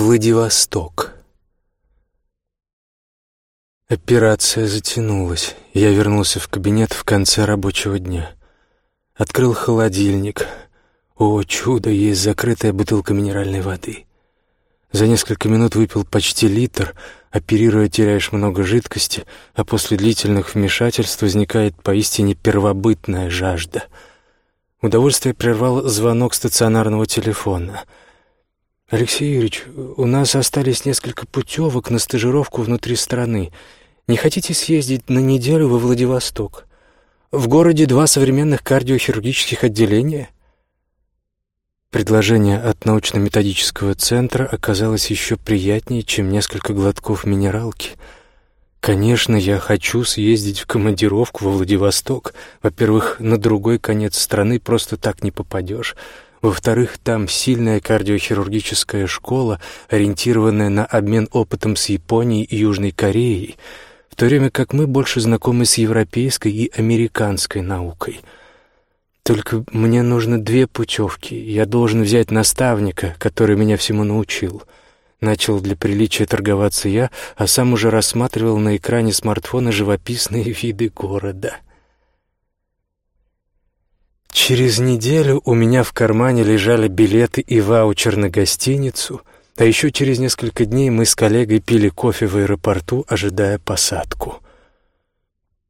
Владивосток. Операция затянулась. Я вернулся в кабинет в конце рабочего дня. Открыл холодильник. О, чудо, есть закрытая бутылка минеральной воды. За несколько минут выпил почти литр, оперируя теряешь много жидкости, а после длительных вмешательств возникает поистине первобытная жажда. Удовольствие прервал звонок стационарного телефона — «Алексей Юрьевич, у нас остались несколько путевок на стажировку внутри страны. Не хотите съездить на неделю во Владивосток? В городе два современных кардиохирургических отделения». Предложение от научно-методического центра оказалось еще приятнее, чем несколько глотков минералки. Конечно, я хочу съездить в командировку во Владивосток. Во-первых, на другой конец страны просто так не попадешь. Во-вторых, там сильная кардиохирургическая школа, ориентированная на обмен опытом с Японией и Южной Кореей, в то время как мы больше знакомы с европейской и американской наукой. Только мне нужно две путевки. Я должен взять наставника, который меня всему научил. Начал для приличия торговаться я, а сам уже рассматривал на экране смартфона живописные виды города — Через неделю у меня в кармане лежали билеты и ваучер на гостиницу, а еще через несколько дней мы с коллегой пили кофе в аэропорту, ожидая посадку.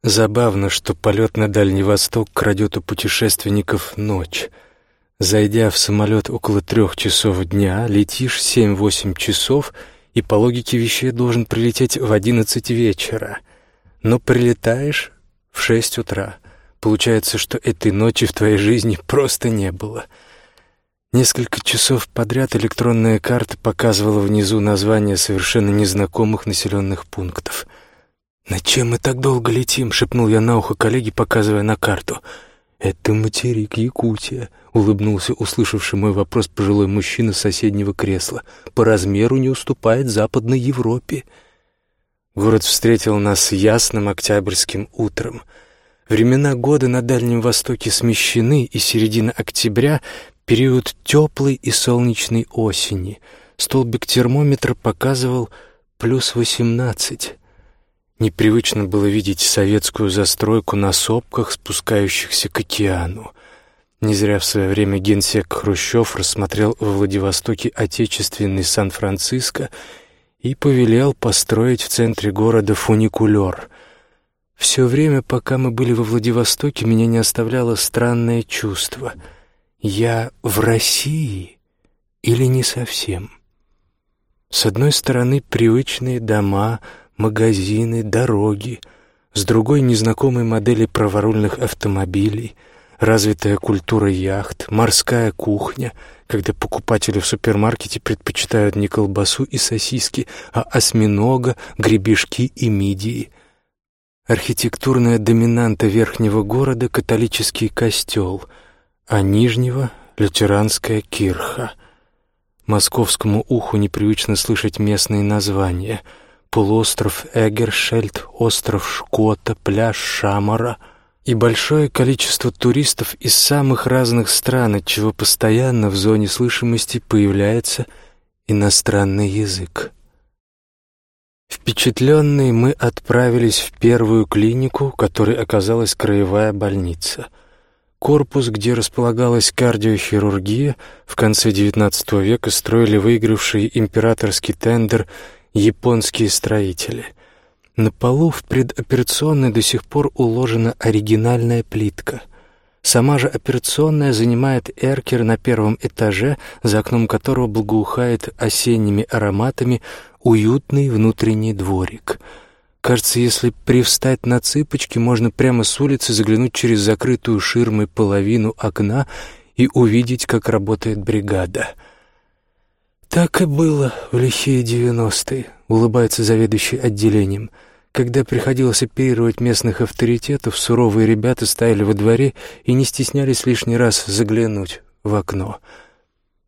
Забавно, что полет на Дальний Восток крадет у путешественников ночь. Зайдя в самолет около трех часов дня, летишь семь-восемь часов и по логике вещей должен прилететь в одиннадцать вечера, но прилетаешь в шесть утра — Получается, что этой ночи в твоей жизни просто не было. Несколько часов подряд электронная карта показывала внизу названия совершенно незнакомых населенных пунктов. «На чем мы так долго летим?» — шепнул я на ухо коллеге, показывая на карту. «Это материк Якутия», — улыбнулся услышавший мой вопрос пожилой мужчина с соседнего кресла. «По размеру не уступает Западной Европе». Город встретил нас ясным октябрьским утром — Времена года на Дальнем Востоке смещены, и середина октября — период теплой и солнечной осени. Столбик термометра показывал плюс восемнадцать. Непривычно было видеть советскую застройку на сопках, спускающихся к океану. Не зря в свое время генсек Хрущев рассмотрел во Владивостоке отечественный Сан-Франциско и повелел построить в центре города фуникулер — все время, пока мы были во Владивостоке, меня не оставляло странное чувство. Я в России или не совсем? С одной стороны, привычные дома, магазины, дороги, с другой — незнакомые модели праворульных автомобилей, развитая культура яхт, морская кухня, когда покупатели в супермаркете предпочитают не колбасу и сосиски, а осьминога, гребешки и мидии — Архитектурная доминанта верхнего города — католический костел, а нижнего — лютеранская кирха. Московскому уху непривычно слышать местные названия — полуостров Эгершельд, остров Шкота, пляж Шамара — и большое количество туристов из самых разных стран, от чего постоянно в зоне слышимости появляется иностранный язык. Впечатленные мы отправились в первую клинику, которой оказалась краевая больница. Корпус, где располагалась кардиохирургия, в конце XIX века строили выигравшие императорский тендер японские строители. На полу в предоперационной до сих пор уложена оригинальная плитка. Сама же операционная занимает эркер на первом этаже, за окном которого благоухает осенними ароматами уютный внутренний дворик. Кажется, если привстать на цыпочки, можно прямо с улицы заглянуть через закрытую ширмой половину окна и увидеть, как работает бригада. «Так и было в лихие девяностые», — улыбается заведующий отделением. «Когда приходилось оперировать местных авторитетов, суровые ребята стояли во дворе и не стеснялись лишний раз заглянуть в окно».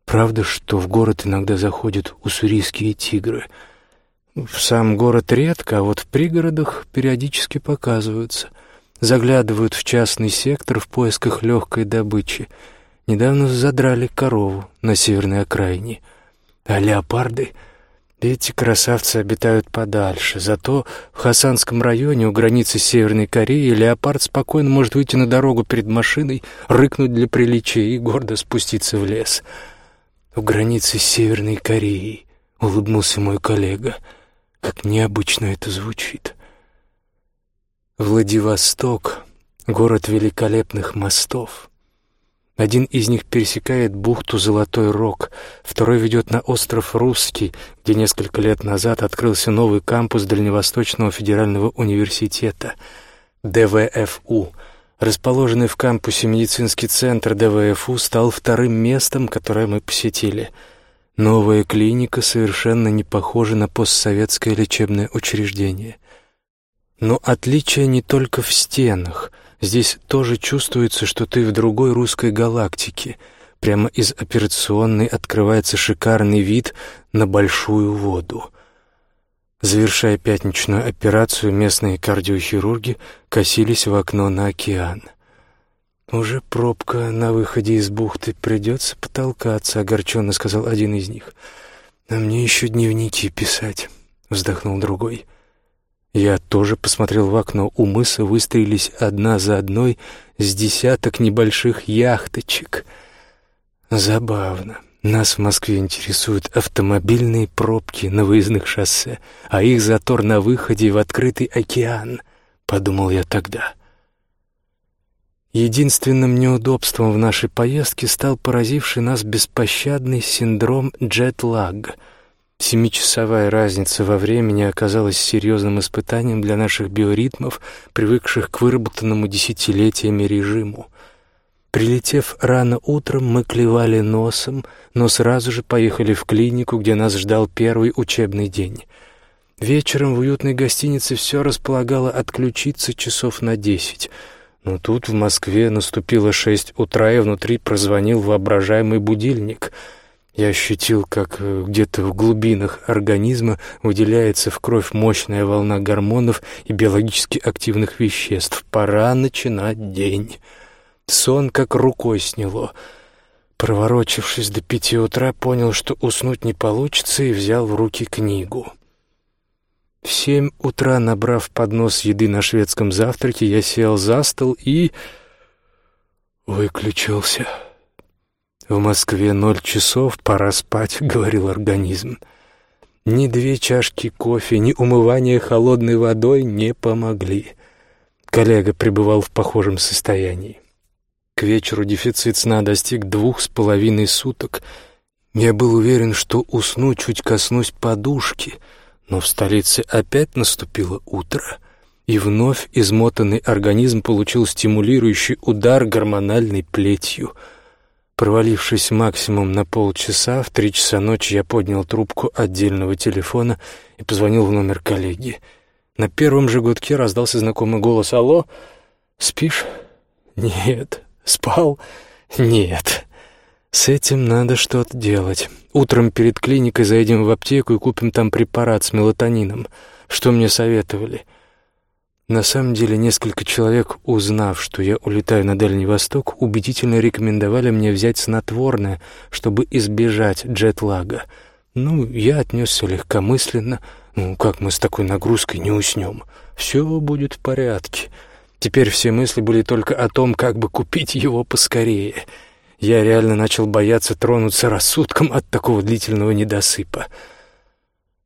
Правда, что в город иногда заходят уссурийские тигры. В сам город редко, а вот в пригородах периодически показываются. Заглядывают в частный сектор в поисках легкой добычи. Недавно задрали корову на северной окраине. А леопарды Эти красавцы обитают подальше, зато в Хасанском районе у границы Северной Кореи леопард спокойно может выйти на дорогу перед машиной, рыкнуть для приличия и гордо спуститься в лес. У границы Северной Кореи, улыбнулся мой коллега. Как необычно это звучит. Владивосток — город великолепных мостов. Один из них пересекает бухту Золотой Рог, второй ведет на остров Русский, где несколько лет назад открылся новый кампус Дальневосточного федерального университета ДВФУ. Расположенный в кампусе медицинский центр ДВФУ стал вторым местом, которое мы посетили. Новая клиника совершенно не похожа на постсоветское лечебное учреждение. Но отличие не только в стенах — Здесь тоже чувствуется, что ты в другой русской галактике. Прямо из операционной открывается шикарный вид на большую воду. Завершая пятничную операцию, местные кардиохирурги косились в окно на океан. «Уже пробка на выходе из бухты. Придется потолкаться», — огорченно сказал один из них. «А мне еще дневники писать», — вздохнул другой. Я тоже посмотрел в окно. У мыса выстроились одна за одной с десяток небольших яхточек. Забавно. Нас в Москве интересуют автомобильные пробки на выездных шоссе, а их затор на выходе в открытый океан, подумал я тогда. Единственным неудобством в нашей поездке стал поразивший нас беспощадный синдром джетлаг — Семичасовая разница во времени оказалась серьезным испытанием для наших биоритмов, привыкших к выработанному десятилетиями режиму. Прилетев рано утром, мы клевали носом, но сразу же поехали в клинику, где нас ждал первый учебный день. Вечером в уютной гостинице все располагало отключиться часов на десять. Но тут в Москве наступило шесть утра, и внутри прозвонил воображаемый будильник — я ощутил, как э, где-то в глубинах организма выделяется в кровь мощная волна гормонов и биологически активных веществ. Пора начинать день. Сон как рукой сняло. Проворочившись до пяти утра, понял, что уснуть не получится, и взял в руки книгу. В семь утра, набрав поднос еды на шведском завтраке, я сел за стол и... выключился. «В Москве ноль часов, пора спать», — говорил организм. Ни две чашки кофе, ни умывание холодной водой не помогли. Коллега пребывал в похожем состоянии. К вечеру дефицит сна достиг двух с половиной суток. Я был уверен, что усну, чуть коснусь подушки, но в столице опять наступило утро, и вновь измотанный организм получил стимулирующий удар гормональной плетью — Провалившись максимум на полчаса, в три часа ночи я поднял трубку отдельного телефона и позвонил в номер коллеги. На первом же гудке раздался знакомый голос «Алло, спишь?» «Нет». «Спал?» «Нет». «С этим надо что-то делать. Утром перед клиникой зайдем в аптеку и купим там препарат с мелатонином. Что мне советовали?» На самом деле, несколько человек, узнав, что я улетаю на Дальний Восток, убедительно рекомендовали мне взять снотворное, чтобы избежать джетлага. Ну, я отнесся легкомысленно. Ну, как мы с такой нагрузкой не уснем? Все будет в порядке. Теперь все мысли были только о том, как бы купить его поскорее. Я реально начал бояться тронуться рассудком от такого длительного недосыпа.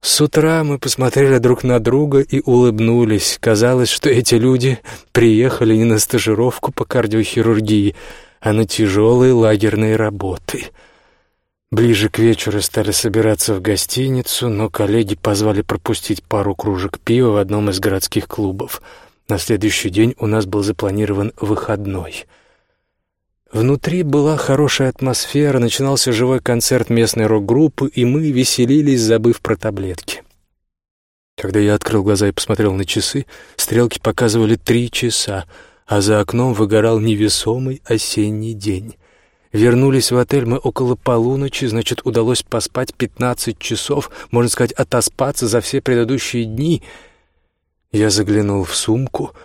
С утра мы посмотрели друг на друга и улыбнулись. Казалось, что эти люди приехали не на стажировку по кардиохирургии, а на тяжелые лагерные работы. Ближе к вечеру стали собираться в гостиницу, но коллеги позвали пропустить пару кружек пива в одном из городских клубов. На следующий день у нас был запланирован выходной — Внутри была хорошая атмосфера, начинался живой концерт местной рок-группы, и мы веселились, забыв про таблетки. Когда я открыл глаза и посмотрел на часы, стрелки показывали три часа, а за окном выгорал невесомый осенний день. Вернулись в отель мы около полуночи, значит, удалось поспать пятнадцать часов, можно сказать, отоспаться за все предыдущие дни. Я заглянул в сумку —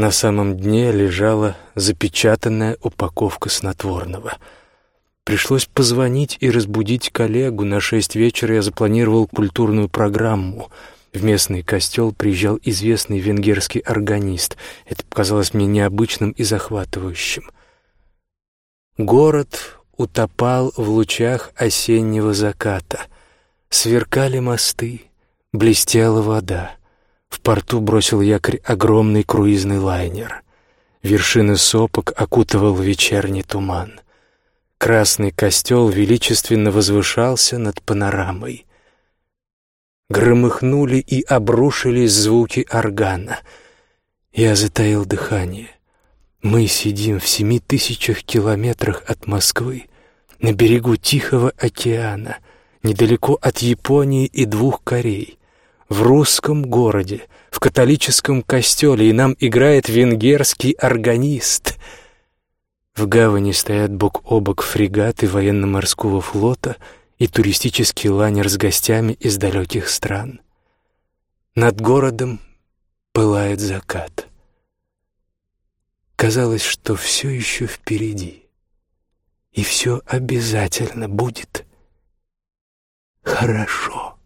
на самом дне лежала запечатанная упаковка снотворного. Пришлось позвонить и разбудить коллегу. На шесть вечера я запланировал культурную программу. В местный костел приезжал известный венгерский органист. Это показалось мне необычным и захватывающим. Город утопал в лучах осеннего заката. Сверкали мосты, блестела вода. В порту бросил якорь огромный круизный лайнер. Вершины сопок окутывал вечерний туман. Красный костел величественно возвышался над панорамой. Громыхнули и обрушились звуки органа. Я затаил дыхание. Мы сидим в семи тысячах километрах от Москвы, на берегу Тихого океана, недалеко от Японии и двух Корей, в русском городе, в католическом костеле, и нам играет венгерский органист. В гавани стоят бок о бок фрегаты военно-морского флота — и туристический лайнер с гостями из далеких стран. Над городом пылает закат. Казалось, что все еще впереди, и все обязательно будет хорошо.